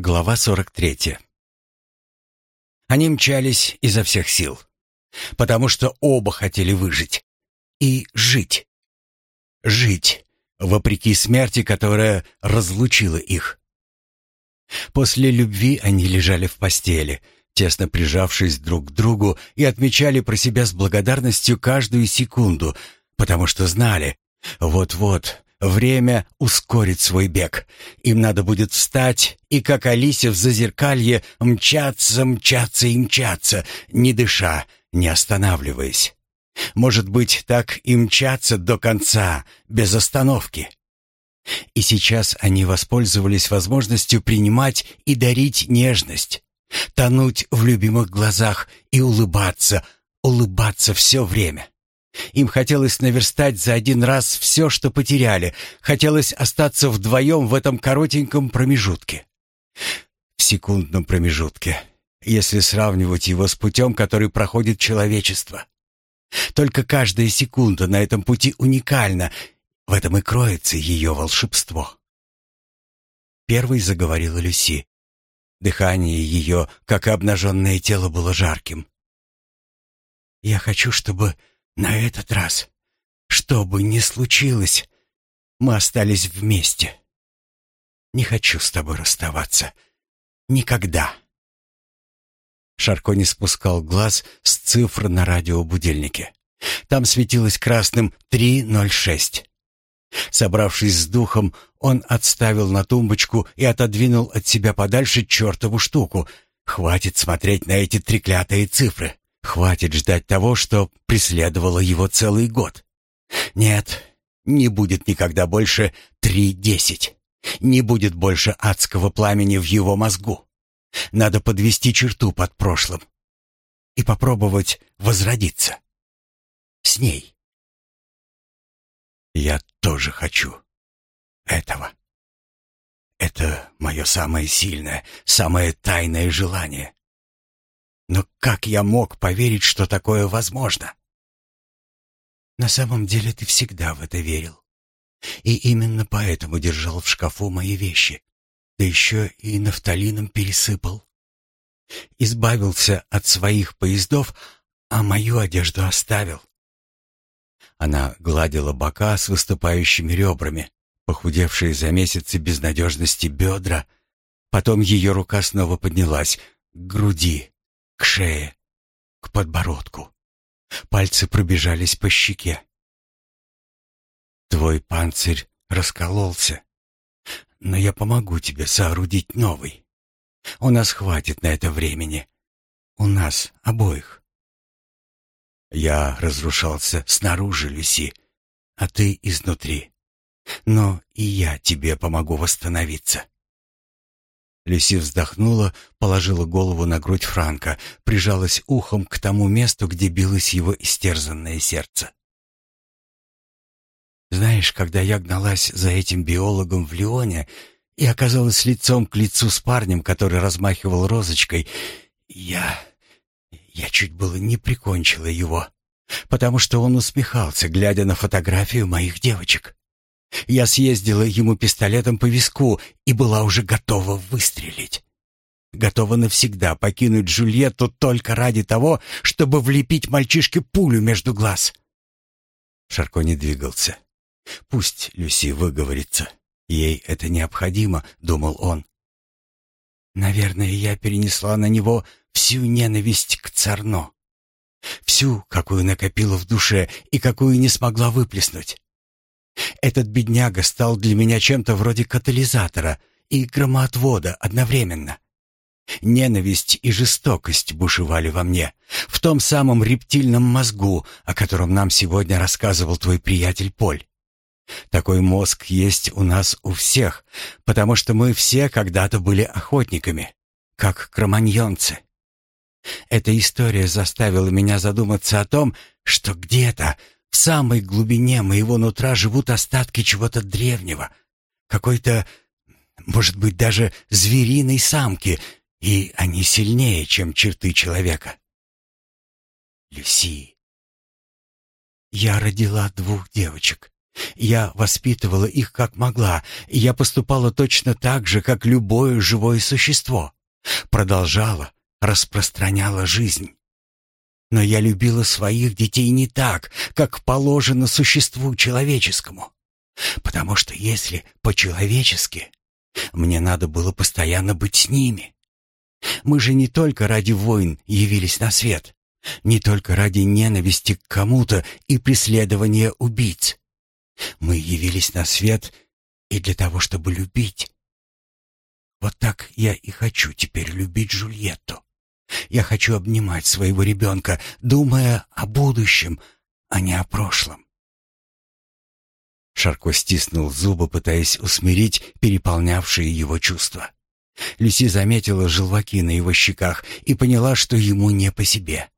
Глава 43. Они мчались изо всех сил, потому что оба хотели выжить и жить. Жить, вопреки смерти, которая разлучила их. После любви они лежали в постели, тесно прижавшись друг к другу и отмечали про себя с благодарностью каждую секунду, потому что знали, вот-вот Время ускорит свой бег. Им надо будет встать и, как Алисе в зазеркалье, мчаться, мчаться и мчаться, не дыша, не останавливаясь. Может быть, так и мчаться до конца, без остановки. И сейчас они воспользовались возможностью принимать и дарить нежность, тонуть в любимых глазах и улыбаться, улыбаться все время. Им хотелось наверстать за один раз все, что потеряли. Хотелось остаться вдвоем в этом коротеньком промежутке. В секундном промежутке, если сравнивать его с путем, который проходит человечество. Только каждая секунда на этом пути уникальна. В этом и кроется ее волшебство. Первой заговорила Люси. Дыхание ее, как и обнаженное тело, было жарким. «Я хочу, чтобы на этот раз, что бы ни случилось, мы остались вместе. Не хочу с тобой расставаться. Никогда. Шарко не спускал глаз с цифр на радиобудильнике. Там светилось красным 306. Собравшись с духом, он отставил на тумбочку и отодвинул от себя подальше чертову штуку. Хватит смотреть на эти треклятые цифры. Хватит ждать того, что преследовало его целый год. Нет, не будет никогда больше три десять. Не будет больше адского пламени в его мозгу. Надо подвести черту под прошлым и попробовать возродиться. С ней. Я тоже хочу этого. Это мое самое сильное, самое тайное желание. Но как я мог поверить, что такое возможно? На самом деле ты всегда в это верил. И именно поэтому держал в шкафу мои вещи. Да еще и нафталином пересыпал. Избавился от своих поездов, а мою одежду оставил. Она гладила бока с выступающими ребрами, похудевшие за месяцы безнадежности бедра. Потом ее рука снова поднялась к груди, к шее, к подбородку. Пальцы пробежались по щеке. Твой панцирь раскололся, но я помогу тебе соорудить новый. У нас хватит на это времени. У нас обоих. Я разрушался снаружи, Люси, а ты изнутри. Но и я тебе помогу восстановиться. Люси вздохнула, положила голову на грудь Франка, прижалась ухом к тому месту, где билось его истерзанное сердце. «Знаешь, когда я гналась за этим биологом в Лионе и оказалась лицом к лицу с парнем, который размахивал розочкой, я... я чуть было не прикончила его, потому что он усмехался, глядя на фотографию моих девочек. Я съездила ему пистолетом по виску и была уже готова выстрелить. Готова навсегда покинуть Джульетту только ради того, чтобы влепить мальчишке пулю между глаз. Шарко не двигался. Пусть Люси выговорится. Ей это необходимо, думал он. Наверное, я перенесла на него всю ненависть к Царно. Всю, какую накопила в душе и какую не смогла выплеснуть. Этот бедняга стал для меня чем-то вроде катализатора и громоотвода одновременно. Ненависть и жестокость бушевали во мне, в том самом рептильном мозгу, о котором нам сегодня рассказывал твой приятель Поль. Такой мозг есть у нас у всех, потому что мы все когда-то были охотниками, как кроманьонцы. Эта история заставила меня задуматься о том, что где-то в самой глубине моего нутра живут остатки чего-то древнего, какой-то, может быть, даже звериной самки, и они сильнее, чем черты человека. Люси. Я родила двух девочек, Я воспитывала их как могла, и я поступала точно так же, как любое живое существо. Продолжала, распространяла жизнь. Но я любила своих детей не так, как положено существу человеческому. Потому что если по-человечески, мне надо было постоянно быть с ними. Мы же не только ради войн явились на свет, не только ради ненависти к кому-то и преследования убийц. Мы явились на свет и для того, чтобы любить. Вот так я и хочу теперь любить Джульетту. Я хочу обнимать своего ребенка, думая о будущем, а не о прошлом. Шарко стиснул зубы, пытаясь усмирить переполнявшие его чувства. Люси заметила желваки на его щеках и поняла, что ему не по себе.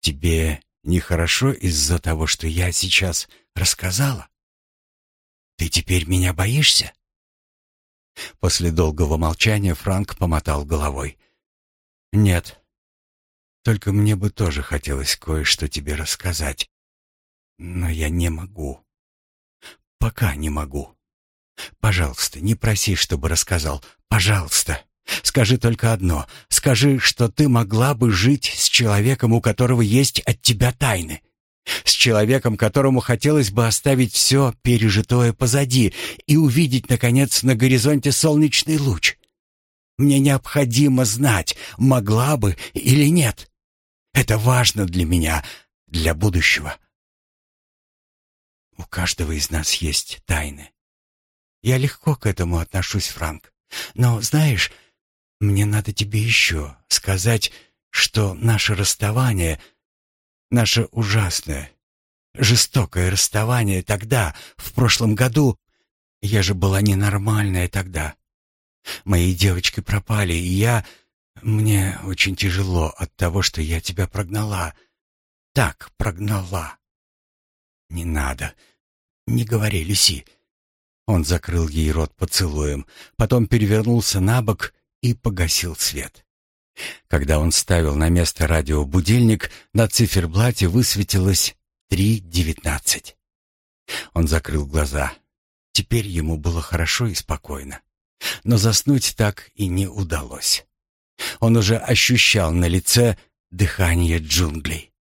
«Тебе нехорошо из-за того, что я сейчас рассказала? Ты теперь меня боишься?» После долгого молчания Франк помотал головой. «Нет. Только мне бы тоже хотелось кое-что тебе рассказать. Но я не могу. Пока не могу. Пожалуйста, не проси, чтобы рассказал. Пожалуйста. Скажи только одно. Скажи, что ты могла бы жить с человеком, у которого есть от тебя тайны. С человеком, которому хотелось бы оставить все пережитое позади и увидеть, наконец, на горизонте солнечный луч. Мне необходимо знать, могла бы или нет. Это важно для меня, для будущего. У каждого из нас есть тайны. Я легко к этому отношусь, Франк. Но, знаешь, мне надо тебе еще сказать, что наше расставание, наше ужасное, жестокое расставание тогда, в прошлом году, я же была ненормальная тогда. Мои девочки пропали, и я... Мне очень тяжело от того, что я тебя прогнала. Так прогнала. Не надо. Не говори, Люси. Он закрыл ей рот поцелуем, потом перевернулся на бок и погасил свет. Когда он ставил на место радиобудильник, на циферблате высветилось 3.19. Он закрыл глаза. Теперь ему было хорошо и спокойно. Но заснуть так и не удалось. Он уже ощущал на лице дыхание джунглей.